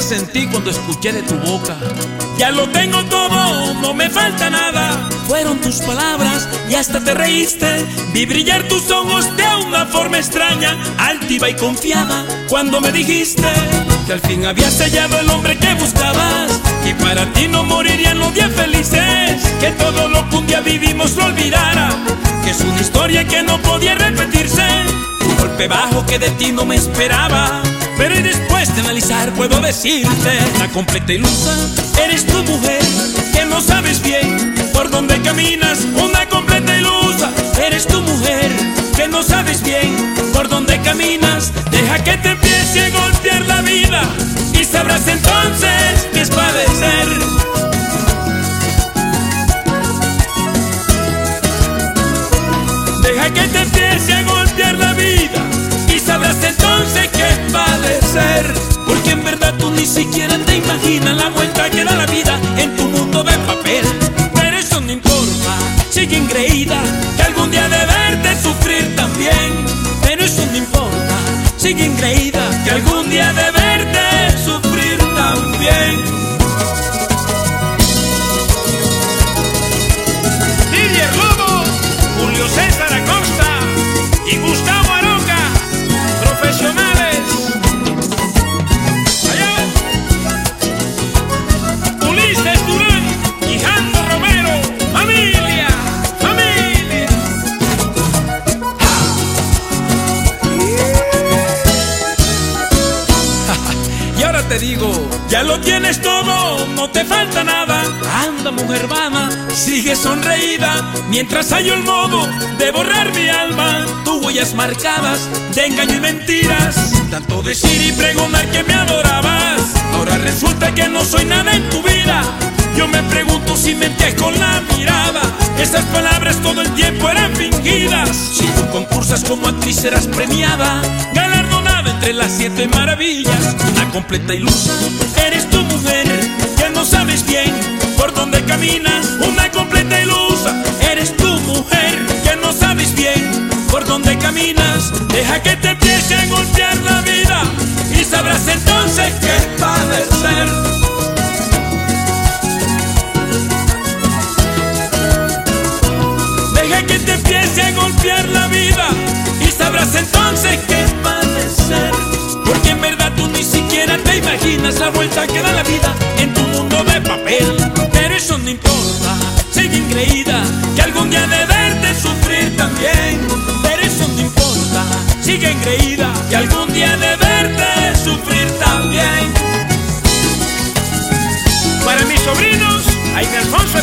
Sentí cuando escuché de tu boca. Ya lo tengo todo, no me falta nada. Fueron tus palabras y hasta te reíste. Vi brillar tus ojos de una forma extraña, altiva y confiada. Cuando me dijiste que al fin habías hallado el hombre que buscabas. Y para ti no morirían los días felices. Que todo lo que un día vivimos lo olvidara. Que es una historia que no podía repetirse. Un golpe bajo que de ti no me esperaba. Pero y después de analizar puedo decirte La completa ilusa eres tu mujer Que no sabes bien por dónde caminas Una completa ilusa. Eres tu mujer Que no sabes bien por dónde caminas. Deja que te empiece a golpear la vida Y sabrás entonces qué es padecer ni siquiera te imaginas la vuelta que da la vida en tu mundo de papel. Pero eso no importa, sigue engreída que algún día de verte sufrir también. Pero eso no importa, sigue engreída que algún día de verte sufrir también. Didier Lobo, Julio César Acosta y Gustavo Y ahora te digo, Ya lo tienes todo, no te falta nada. Anda, mujer vana, sigue sonreída. Mientras hay el modo de borrar mi alma, tus huellas marcadas de engaño y mentiras. Tanto decir y pregonar que me adorabas. Ahora resulta que no soy nada en tu vida. Yo me pregunto si mentías con la mirada. Esas palabras todo el tiempo eran fingidas. Si tú concursas como actriz serás premiada, galardonada entre las siete maravillas. Una completa ilusa, eres tu mujer, que no sabes bien por dónde caminas. Una completa ilusa, eres tu mujer, que no sabes bien por dónde caminas. Deja que te empiece a golpear la vida y sabrás entonces qué padecer. Deja que te empiece a golpear la vida y sabrás entonces qué padecer. Imaginas la vuelta que da la vida en tu mundo de papel. Pero eso no importa, sigue engreída que algún día de verte sufrir también. Pero eso no importa, sigue engreída que algún día de verte sufrir también. Para mis sobrinos, Jaime Alfonso